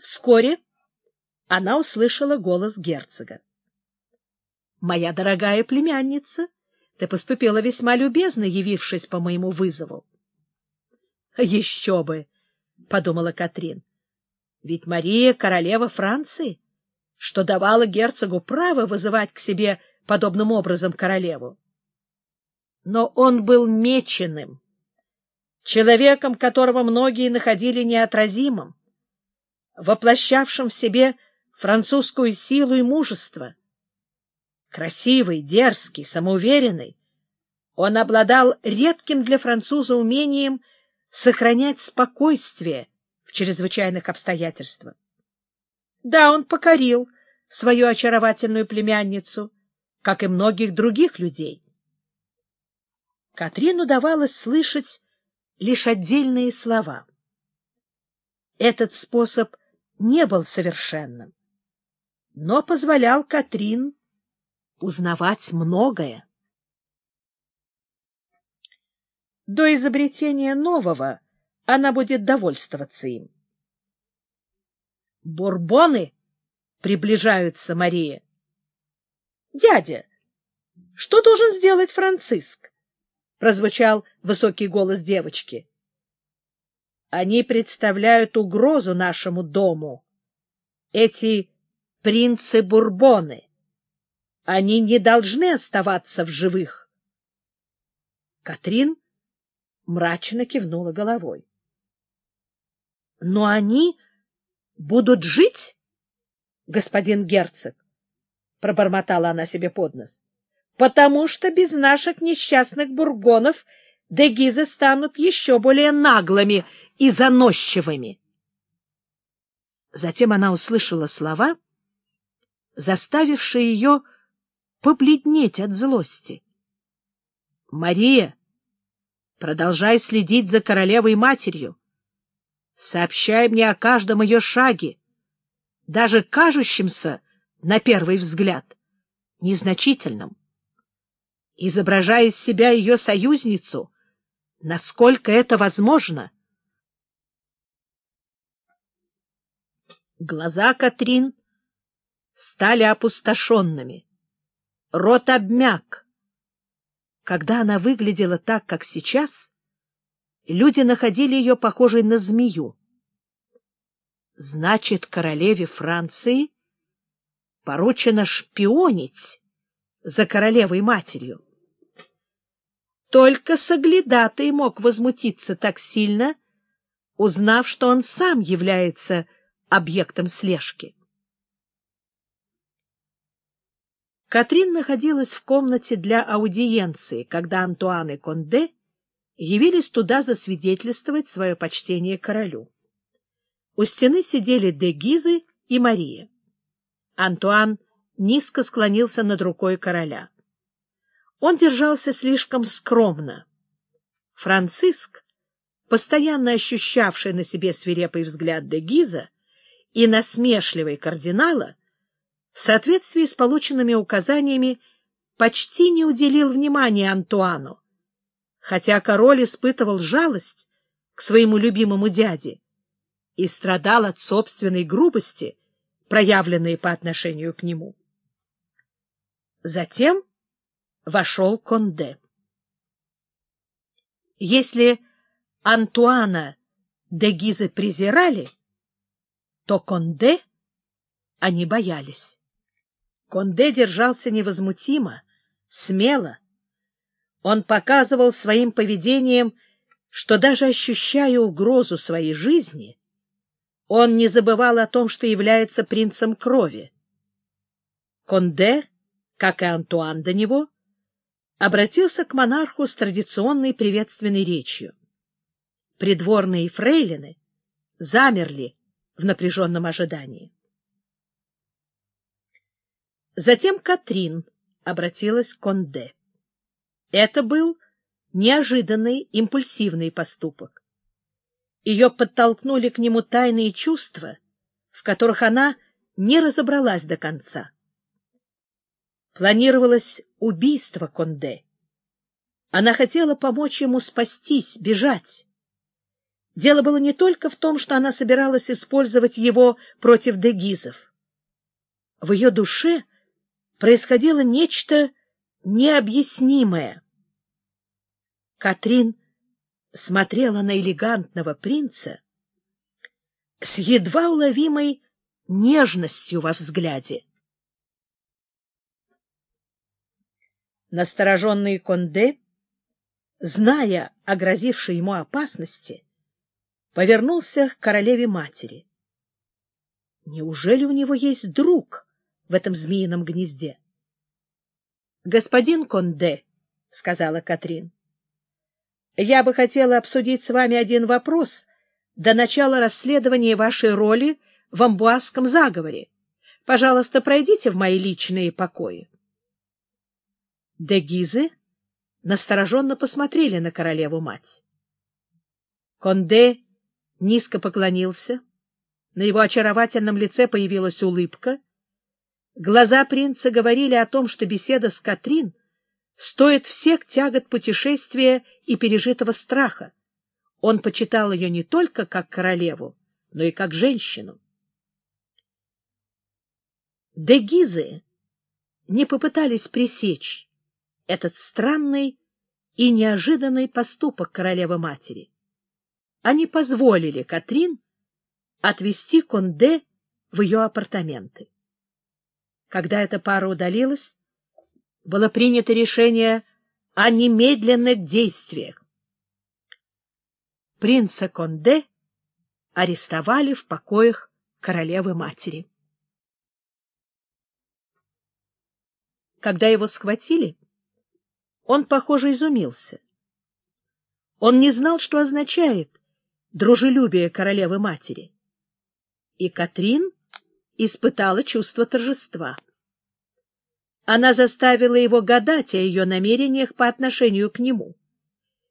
Вскоре она услышала голос герцога. — Моя дорогая племянница, ты поступила весьма любезно, явившись по моему вызову. — Еще бы! — подумала Катрин. — Ведь Мария — королева Франции, что давала герцогу право вызывать к себе подобным образом королеву. Но он был меченым, человеком, которого многие находили неотразимым, воплощавшим в себе французскую силу и мужество. Красивый, дерзкий, самоуверенный, он обладал редким для француза умением сохранять спокойствие в чрезвычайных обстоятельствах. Да, он покорил свою очаровательную племянницу, как и многих других людей. Катрину давалось слышать лишь отдельные слова. Этот способ не был совершенным, но позволял Катрин узнавать многое. До изобретения нового она будет довольствоваться им. «Бурбоны!» — приближаются Мария. «Дядя, что должен сделать Франциск?» — прозвучал высокий голос девочки. «Они представляют угрозу нашему дому. Эти принцы-бурбоны. Они не должны оставаться в живых». Катрин мрачно кивнула головой. «Но они будут жить, господин герцог?» — пробормотала она себе под нос потому что без наших несчастных бургонов дегизы станут еще более наглыми и заносчивыми. Затем она услышала слова, заставившие ее побледнеть от злости. — Мария, продолжай следить за королевой-матерью. Сообщай мне о каждом ее шаге, даже кажущемся, на первый взгляд, незначительном изображая из себя ее союзницу, насколько это возможно. Глаза Катрин стали опустошенными, рот обмяк. Когда она выглядела так, как сейчас, люди находили ее похожей на змею. Значит, королеве Франции поручено шпионить за королевой-матерью. Только Соглядатый мог возмутиться так сильно, узнав, что он сам является объектом слежки. Катрин находилась в комнате для аудиенции, когда Антуан и Конде явились туда засвидетельствовать свое почтение королю. У стены сидели де Гизы и Мария. Антуан низко склонился над рукой короля. Он держался слишком скромно. Франциск, постоянно ощущавший на себе свирепый взгляд де Гиза и насмешливый кардинала, в соответствии с полученными указаниями почти не уделил внимания Антуану, хотя король испытывал жалость к своему любимому дяде и страдал от собственной грубости, проявленной по отношению к нему. Затем вошел Конде. Если Антуана де Гизы презирали, то Конде они боялись. Конде держался невозмутимо, смело. Он показывал своим поведением, что даже ощущая угрозу своей жизни, он не забывал о том, что является принцем крови. Конде как и Антуан до него, обратился к монарху с традиционной приветственной речью. Придворные фрейлины замерли в напряженном ожидании. Затем Катрин обратилась к Конде. Это был неожиданный, импульсивный поступок. Ее подтолкнули к нему тайные чувства, в которых она не разобралась до конца планировалось убийство Конде. Она хотела помочь ему спастись, бежать. Дело было не только в том, что она собиралась использовать его против дегизов. В ее душе происходило нечто необъяснимое. Катрин смотрела на элегантного принца с едва уловимой нежностью во взгляде. Настороженный Конде, зная о грозившей ему опасности, повернулся к королеве-матери. Неужели у него есть друг в этом змеином гнезде? — Господин Конде, — сказала Катрин, — я бы хотела обсудить с вами один вопрос до начала расследования вашей роли в амбуазском заговоре. Пожалуйста, пройдите в мои личные покои. Дегизы настороженно посмотрели на королеву-мать. Конде низко поклонился, на его очаровательном лице появилась улыбка. Глаза принца говорили о том, что беседа с Катрин стоит всех тягот путешествия и пережитого страха. Он почитал ее не только как королеву, но и как женщину. Дегизы не попытались пресечь этот странный и неожиданный поступок королевы-матери. Они позволили Катрин отвезти Конде в ее апартаменты. Когда эта пара удалилась, было принято решение о немедленных действиях. Принца Конде арестовали в покоях королевы-матери. Когда его схватили, он, похоже, изумился. Он не знал, что означает дружелюбие королевы-матери. И Катрин испытала чувство торжества. Она заставила его гадать о ее намерениях по отношению к нему.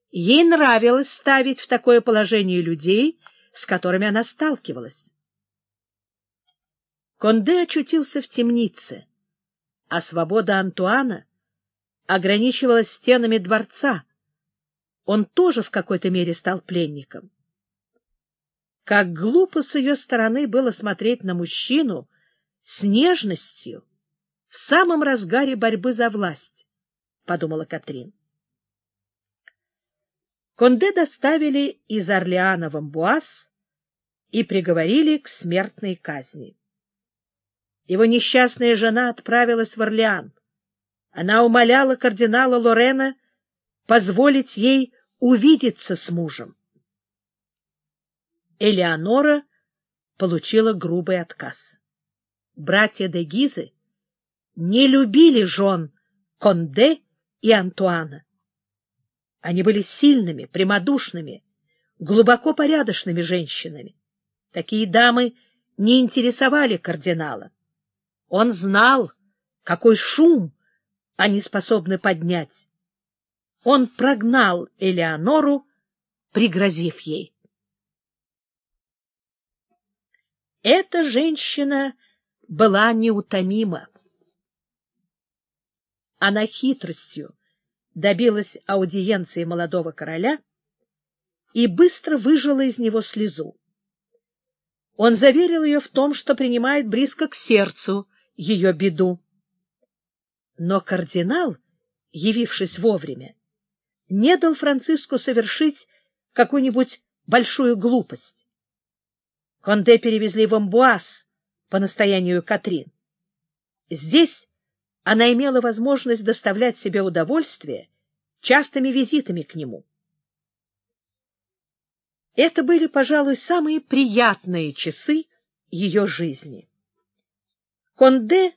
Ей нравилось ставить в такое положение людей, с которыми она сталкивалась. Конде очутился в темнице — а свобода Антуана ограничивалась стенами дворца. Он тоже в какой-то мере стал пленником. Как глупо с ее стороны было смотреть на мужчину с нежностью в самом разгаре борьбы за власть, — подумала Катрин. Конде доставили из Орлеана в Амбуаз и приговорили к смертной казни. Его несчастная жена отправилась в Орлеан. Она умоляла кардинала Лорена позволить ей увидеться с мужем. Элеонора получила грубый отказ. Братья де Гизы не любили жен Конде и Антуана. Они были сильными, прямодушными, глубоко порядочными женщинами. Такие дамы не интересовали кардинала. Он знал, какой шум они способны поднять. Он прогнал Элеонору, пригрозив ей. Эта женщина была неутомима. Она хитростью добилась аудиенции молодого короля и быстро выжила из него слезу. Он заверил ее в том, что принимает близко к сердцу ее беду. Но кардинал, явившись вовремя, не дал Франциску совершить какую-нибудь большую глупость. Конде перевезли в Амбуаз по настоянию Катрин. Здесь она имела возможность доставлять себе удовольствие частыми визитами к нему. Это были, пожалуй, самые приятные часы ее жизни. Конде,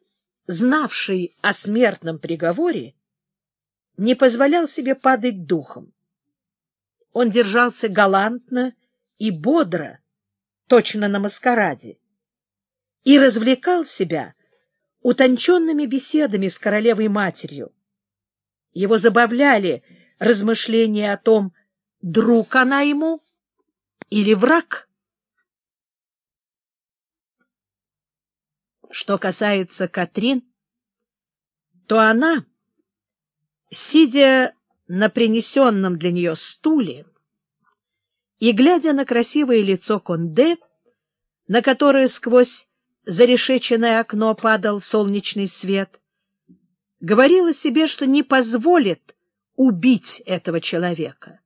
знавший о смертном приговоре, не позволял себе падать духом. Он держался галантно и бодро, точно на маскараде, и развлекал себя утонченными беседами с королевой-матерью. Его забавляли размышления о том, друг она ему или враг. Что касается Катрин, то она, сидя на принесенном для нее стуле, и, глядя на красивое лицо Конде, на которое сквозь зарешеченное окно падал солнечный свет, говорила себе, что не позволит убить этого человека.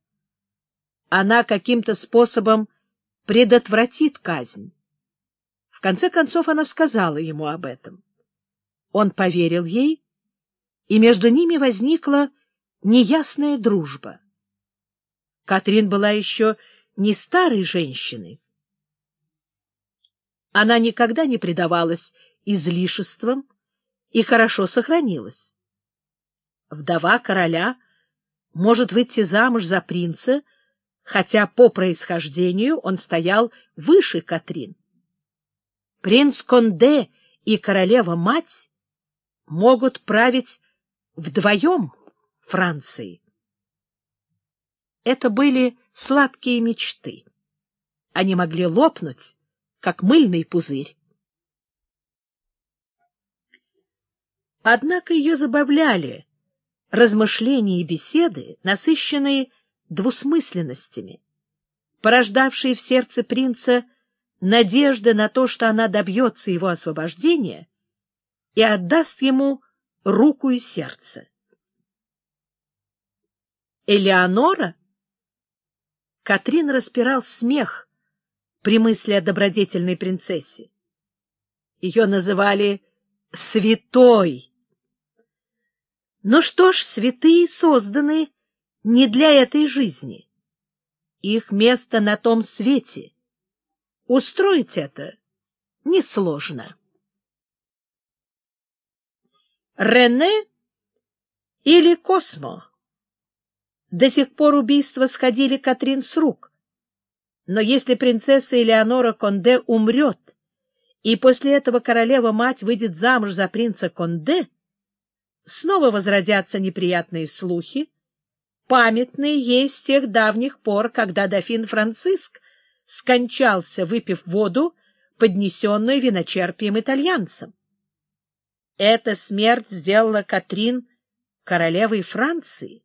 Она каким-то способом предотвратит казнь. В конце концов она сказала ему об этом. Он поверил ей, и между ними возникла неясная дружба. Катрин была еще не старой женщиной. Она никогда не предавалась излишествам и хорошо сохранилась. Вдова короля может выйти замуж за принца, хотя по происхождению он стоял выше Катрин. Принц Конде и королева-мать могут править вдвоем Франции. Это были сладкие мечты. Они могли лопнуть, как мыльный пузырь. Однако ее забавляли размышления и беседы, насыщенные двусмысленностями, порождавшие в сердце принца надежды на то, что она добьется его освобождения и отдаст ему руку и сердце. Элеонора? Катрин распирал смех при мысли о добродетельной принцессе. Ее называли «святой». Ну что ж, святые созданы не для этой жизни. Их место на том свете. Устроить это несложно. Рене или Космо? До сих пор убийства сходили Катрин с рук. Но если принцесса Элеонора Конде умрет, и после этого королева-мать выйдет замуж за принца Конде, снова возродятся неприятные слухи, памятные ей с тех давних пор, когда дофин Франциск скончался, выпив воду, поднесенную виночерпием итальянцам. Эта смерть сделала Катрин королевой Франции.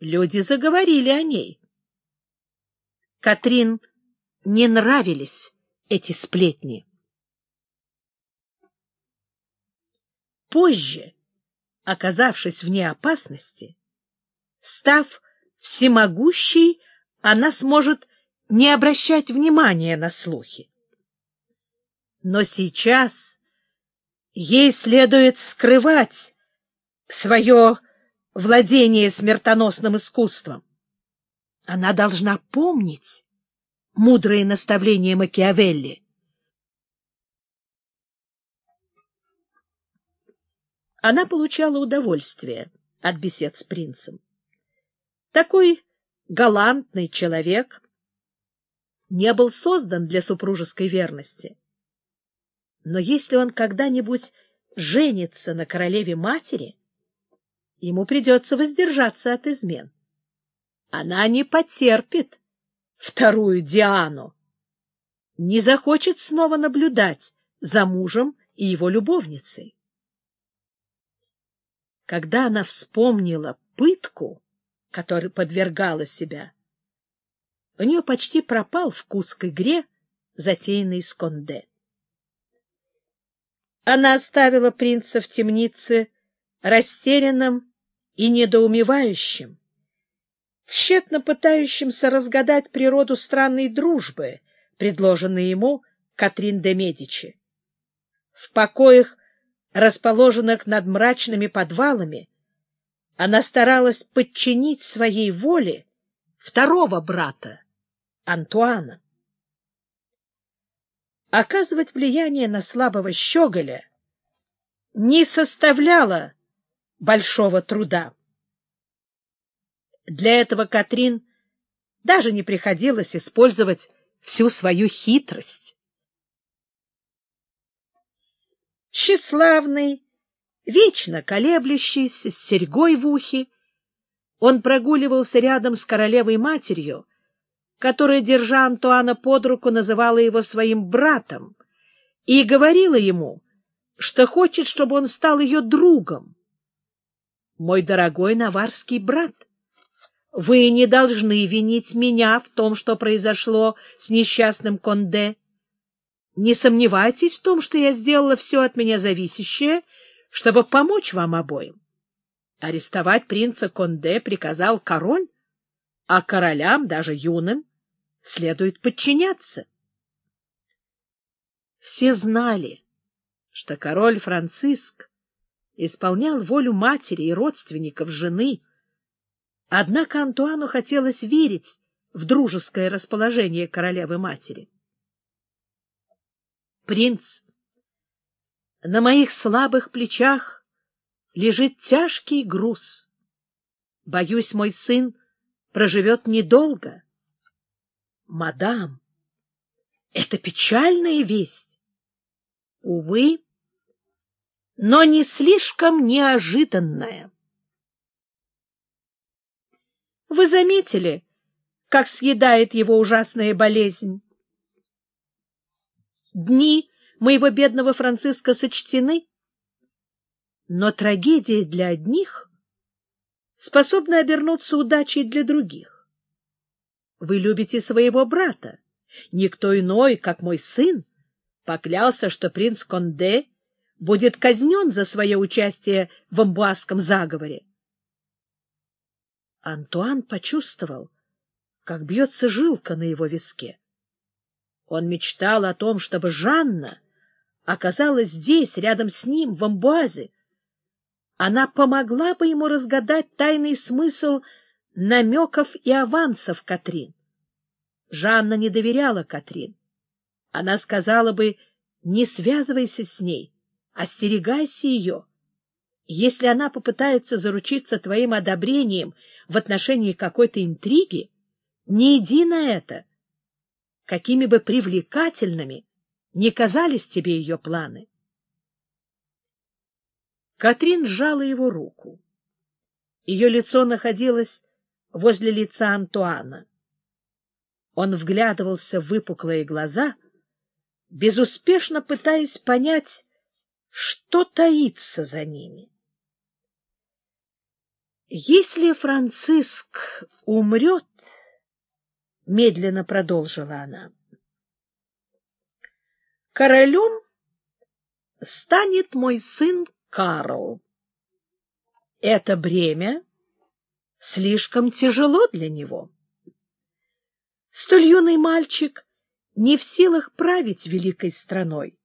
Люди заговорили о ней. Катрин не нравились эти сплетни. Позже, оказавшись вне опасности, став всемогущей, она сможет не обращать внимания на слухи. Но сейчас ей следует скрывать свое владение смертоносным искусством. Она должна помнить мудрые наставления Макиавелли. Она получала удовольствие от бесед с принцем. Такой галантный человек не был создан для супружеской верности. Но если он когда-нибудь женится на королеве-матери, ему придется воздержаться от измен. Она не потерпит вторую Диану, не захочет снова наблюдать за мужем и его любовницей. Когда она вспомнила пытку, которой подвергала себя, у нее почти пропал вкус к игре, затеянной с Конде. Она оставила принца в темнице растерянным и недоумевающим, тщетно пытающимся разгадать природу странной дружбы, предложенной ему Катрин де Медичи. В покоях, расположенных над мрачными подвалами, она старалась подчинить своей воле второго брата, Антуана. Оказывать влияние на слабого щеголя не составляло большого труда. Для этого Катрин даже не приходилось использовать всю свою хитрость. Тщеславный, вечно колеблющийся, с серьгой в ухе, он прогуливался рядом с королевой-матерью, которая, держа Антуана под руку, называла его своим братом и говорила ему, что хочет, чтобы он стал ее другом. Мой дорогой наварский брат, вы не должны винить меня в том, что произошло с несчастным Конде. Не сомневайтесь в том, что я сделала все от меня зависящее, чтобы помочь вам обоим. Арестовать принца Конде приказал король, а королям, даже юным, следует подчиняться. Все знали, что король Франциск исполнял волю матери и родственников жены, однако Антуану хотелось верить в дружеское расположение королевы-матери. «Принц, на моих слабых плечах лежит тяжкий груз. Боюсь, мой сын проживет недолго. Мадам, это печальная весть. Увы, но не слишком неожиданная. Вы заметили, как съедает его ужасная болезнь? Дни моего бедного Франциска сочтены, но трагедия для одних способна обернуться удачей для других. Вы любите своего брата. Никто иной, как мой сын, поклялся, что принц Конде будет казнен за свое участие в амбуазском заговоре. Антуан почувствовал, как бьется жилка на его виске. Он мечтал о том, чтобы Жанна оказалась здесь, рядом с ним, в амбуазе. Она помогла бы ему разгадать тайный смысл намеков и авансов Катрин. Жанна не доверяла Катрин. Она сказала бы, не связывайся с ней, остерегайся ее. Если она попытается заручиться твоим одобрением в отношении какой-то интриги, не иди на это. Какими бы привлекательными не казались тебе ее планы. Катрин сжала его руку. Ее лицо находилось возле лица Антуана. Он вглядывался в выпуклые глаза, безуспешно пытаясь понять, что таится за ними. «Если Франциск умрет, — медленно продолжила она, — королем станет мой сын Карл. Это бремя слишком тяжело для него». Столь юный мальчик не в силах править великой страной,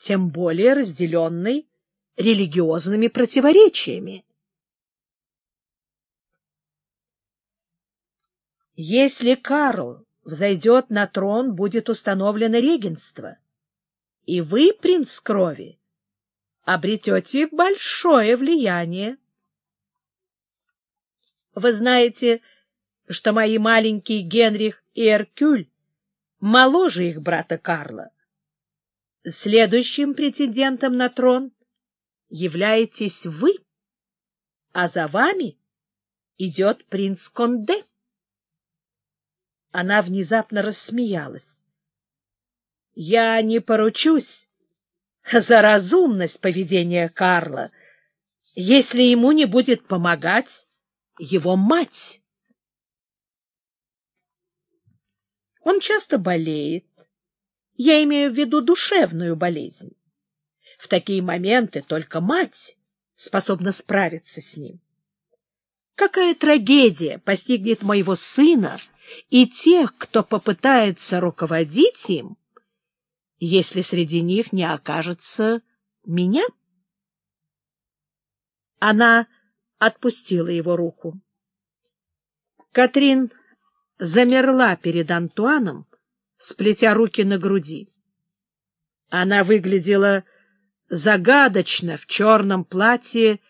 тем более разделенной религиозными противоречиями. Если Карл взойдет на трон, будет установлено регенство, и вы, принц крови, обретете большое влияние. Вы знаете, что мои маленькие Генрих и Эркюль моложе их брата Карла. Следующим претендентом на трон являетесь вы, а за вами идет принц Конде. Она внезапно рассмеялась. — Я не поручусь за разумность поведения Карла, если ему не будет помогать его мать. Он часто болеет. Я имею в виду душевную болезнь. В такие моменты только мать способна справиться с ним. Какая трагедия постигнет моего сына и тех, кто попытается руководить им, если среди них не окажется меня? Она отпустила его руку. Катрин замерла перед Антуаном, сплетя руки на груди. Она выглядела загадочно в черном платье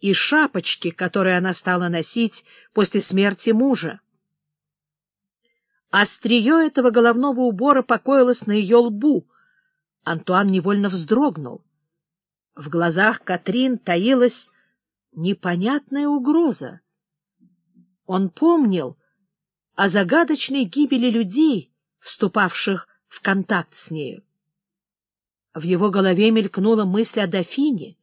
и шапочке, которую она стала носить после смерти мужа. Острие этого головного убора покоилось на ее лбу. Антуан невольно вздрогнул. В глазах Катрин таилась непонятная угроза. Он помнил, о загадочной гибели людей, вступавших в контакт с нею. В его голове мелькнула мысль о дофине,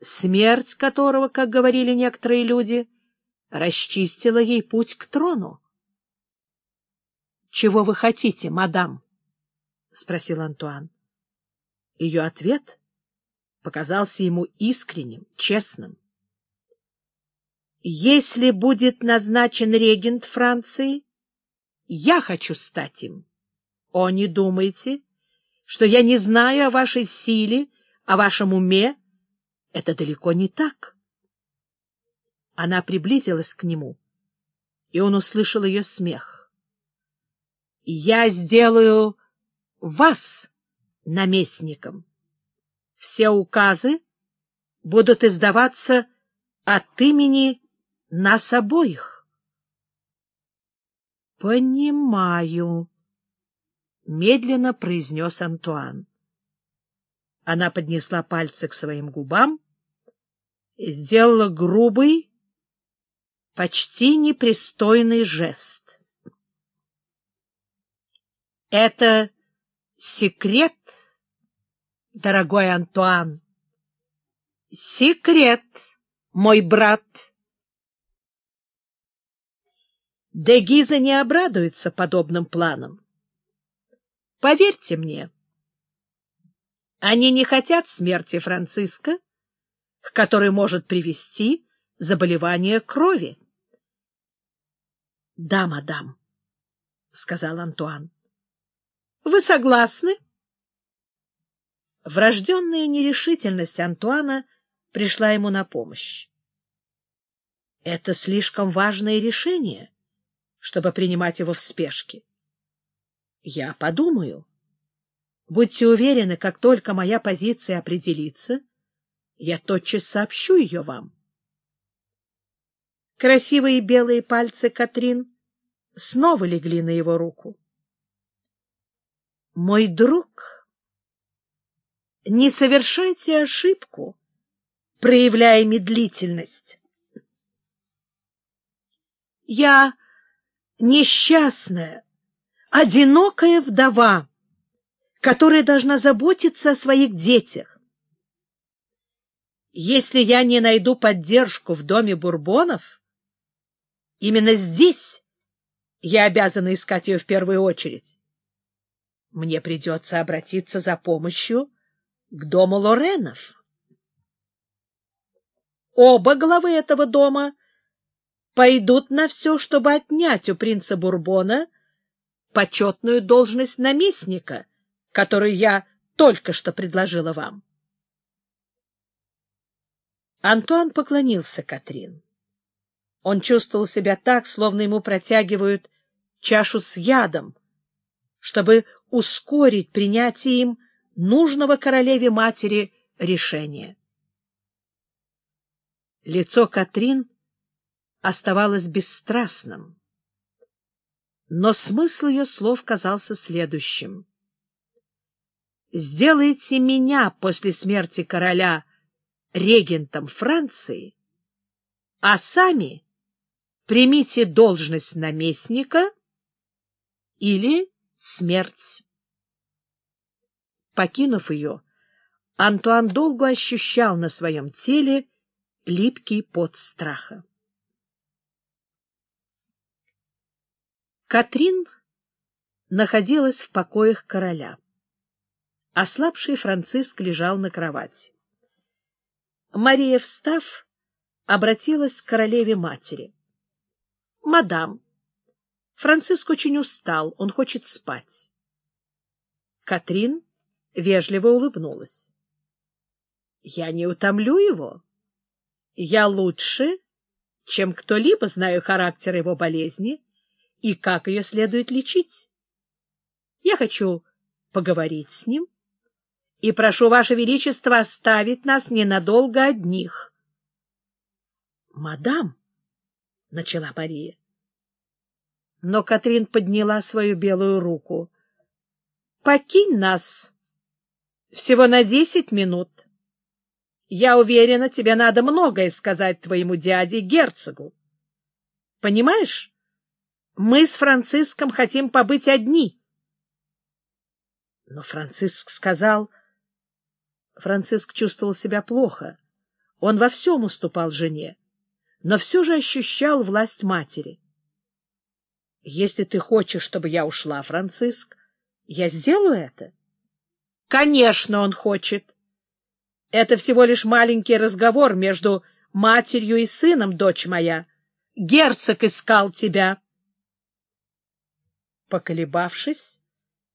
смерть которого, как говорили некоторые люди, расчистила ей путь к трону. — Чего вы хотите, мадам? — спросил Антуан. Ее ответ показался ему искренним, честным. — Если будет назначен регент Франции, я хочу стать им. О, не думайте, что я не знаю о вашей силе, о вашем уме. Это далеко не так. Она приблизилась к нему, и он услышал ее смех. — Я сделаю вас наместником. Все указы будут издаваться от имени нас обоих. — Понимаю, — медленно произнес Антуан. Она поднесла пальцы к своим губам и сделала грубый, почти непристойный жест. — Это секрет, дорогой Антуан. Секрет, мой брат. Дегиза не обрадуется подобным планам. Поверьте мне, они не хотят смерти Франциска, к которой может привести заболевание крови. — Да, мадам, — сказал Антуан. — Вы согласны? Врожденная нерешительность Антуана пришла ему на помощь. — Это слишком важное решение, чтобы принимать его в спешке. Я подумаю. Будьте уверены, как только моя позиция определится, я тотчас сообщу ее вам. Красивые белые пальцы Катрин снова легли на его руку. Мой друг, не совершайте ошибку, проявляя медлительность. Я несчастная, одинокая вдова, которая должна заботиться о своих детях. Если я не найду поддержку в доме Бурбонов, именно здесь я обязана искать ее в первую очередь. Мне придется обратиться за помощью к дому Лоренов. Оба главы этого дома пойдут на все, чтобы отнять у принца Бурбона почетную должность наместника, которую я только что предложила вам. Антуан поклонился Катрин. Он чувствовал себя так, словно ему протягивают чашу с ядом, чтобы ускорить принятие им нужного королеве-матери решения. Лицо Катрин оставалось бесстрастным но смысл ее слов казался следующим. «Сделайте меня после смерти короля регентом Франции, а сами примите должность наместника или смерть». Покинув ее, Антуан долго ощущал на своем теле липкий пот страха. Катрин находилась в покоях короля. Ослабший Франциск лежал на кровати. Мария, встав, обратилась к королеве-матери. — Мадам, Франциск очень устал, он хочет спать. Катрин вежливо улыбнулась. — Я не утомлю его. Я лучше, чем кто-либо знаю характер его болезни и как ее следует лечить. Я хочу поговорить с ним и прошу Ваше Величество оставить нас ненадолго одних. — Мадам, — начала Мария. Но Катрин подняла свою белую руку. — Покинь нас всего на десять минут. Я уверена, тебе надо многое сказать твоему дяде герцогу. Понимаешь? Мы с Франциском хотим побыть одни. Но Франциск сказал... Франциск чувствовал себя плохо. Он во всем уступал жене. но все же ощущал власть матери. «Если ты хочешь, чтобы я ушла, Франциск, я сделаю это». «Конечно, он хочет. Это всего лишь маленький разговор между матерью и сыном, дочь моя. Герцог искал тебя». Поколебавшись,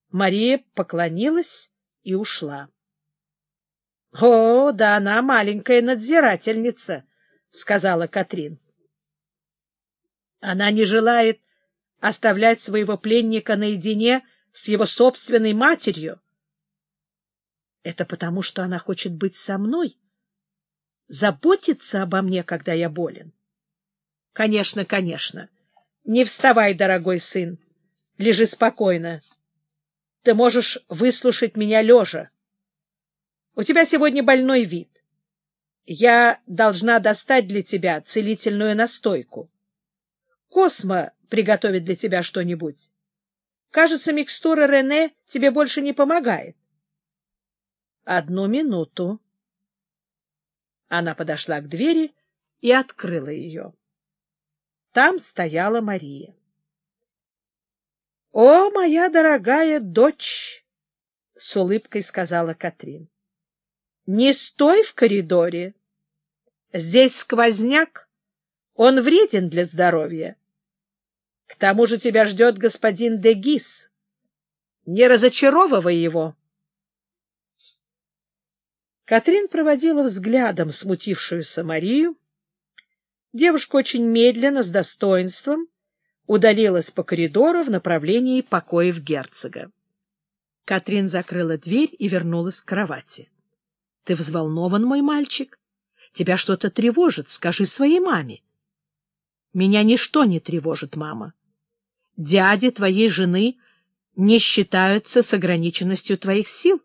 Мария поклонилась и ушла. — О, да она маленькая надзирательница, — сказала Катрин. Она не желает оставлять своего пленника наедине с его собственной матерью. Это потому, что она хочет быть со мной, заботиться обо мне, когда я болен. Конечно, конечно. Не вставай, дорогой сын. Лежи спокойно. Ты можешь выслушать меня лежа. У тебя сегодня больной вид. Я должна достать для тебя целительную настойку. Космо приготовит для тебя что-нибудь. Кажется, микстура Рене тебе больше не помогает. Одну минуту. Она подошла к двери и открыла ее. Там стояла Мария. — О, моя дорогая дочь! — с улыбкой сказала Катрин. — Не стой в коридоре. Здесь сквозняк, он вреден для здоровья. К тому же тебя ждет господин Дегис. Не разочаровывай его. Катрин проводила взглядом смутившуюся Марию. Девушка очень медленно, с достоинством, удалилась по коридору в направлении покоев герцога. Катрин закрыла дверь и вернулась к кровати. — Ты взволнован, мой мальчик? Тебя что-то тревожит, скажи своей маме. — Меня ничто не тревожит, мама. Дяди твоей жены не считаются с ограниченностью твоих сил.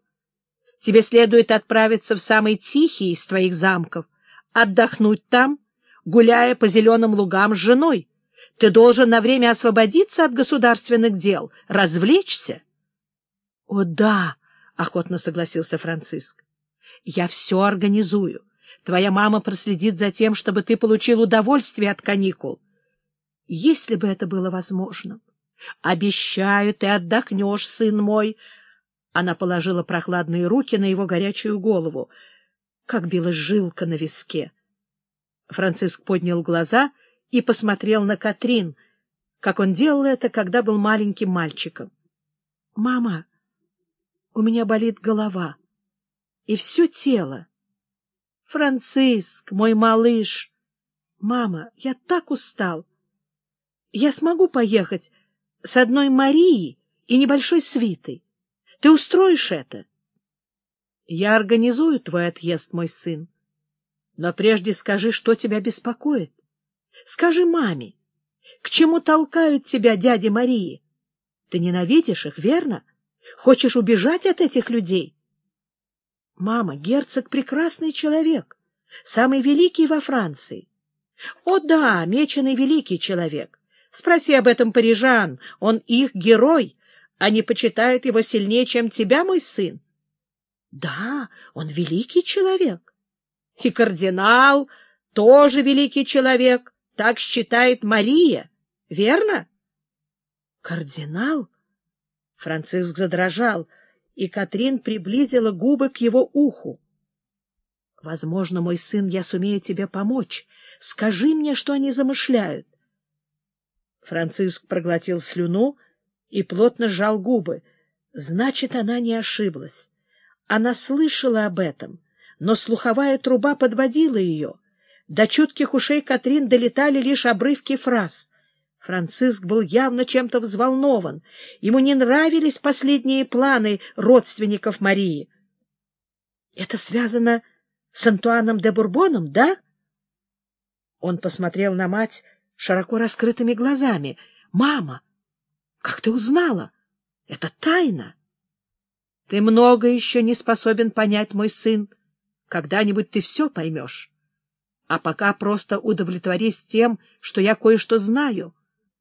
Тебе следует отправиться в самый тихий из твоих замков, отдохнуть там, гуляя по зеленым лугам с женой. Ты должен на время освободиться от государственных дел, развлечься. — О, да, — охотно согласился Франциск. — Я все организую. Твоя мама проследит за тем, чтобы ты получил удовольствие от каникул. Если бы это было возможно. Обещаю, ты отдохнешь, сын мой. Она положила прохладные руки на его горячую голову. Как билась жилка на виске. Франциск поднял глаза — и посмотрел на Катрин, как он делал это, когда был маленьким мальчиком. — Мама, у меня болит голова и все тело. — Франциск, мой малыш! Мама, я так устал. Я смогу поехать с одной Марией и небольшой свитой. Ты устроишь это? — Я организую твой отъезд, мой сын. Но прежде скажи, что тебя беспокоит. Скажи маме, к чему толкают тебя дяди Марии? Ты ненавидишь их, верно? Хочешь убежать от этих людей? Мама, герцог — прекрасный человек, самый великий во Франции. О да, меченый великий человек. Спроси об этом парижан, он их герой. Они почитают его сильнее, чем тебя, мой сын. Да, он великий человек. И кардинал тоже великий человек. Так считает Мария, верно? Кардинал? Франциск задрожал, и Катрин приблизила губы к его уху. — Возможно, мой сын, я сумею тебе помочь. Скажи мне, что они замышляют. Франциск проглотил слюну и плотно сжал губы. Значит, она не ошиблась. Она слышала об этом, но слуховая труба подводила ее — до чутких ушей Катрин долетали лишь обрывки фраз. Франциск был явно чем-то взволнован. Ему не нравились последние планы родственников Марии. — Это связано с Антуаном де Бурбоном, да? Он посмотрел на мать широко раскрытыми глазами. — Мама, как ты узнала? Это тайна. — Ты много еще не способен понять, мой сын. Когда-нибудь ты все поймешь а пока просто удовлетворись тем, что я кое-что знаю.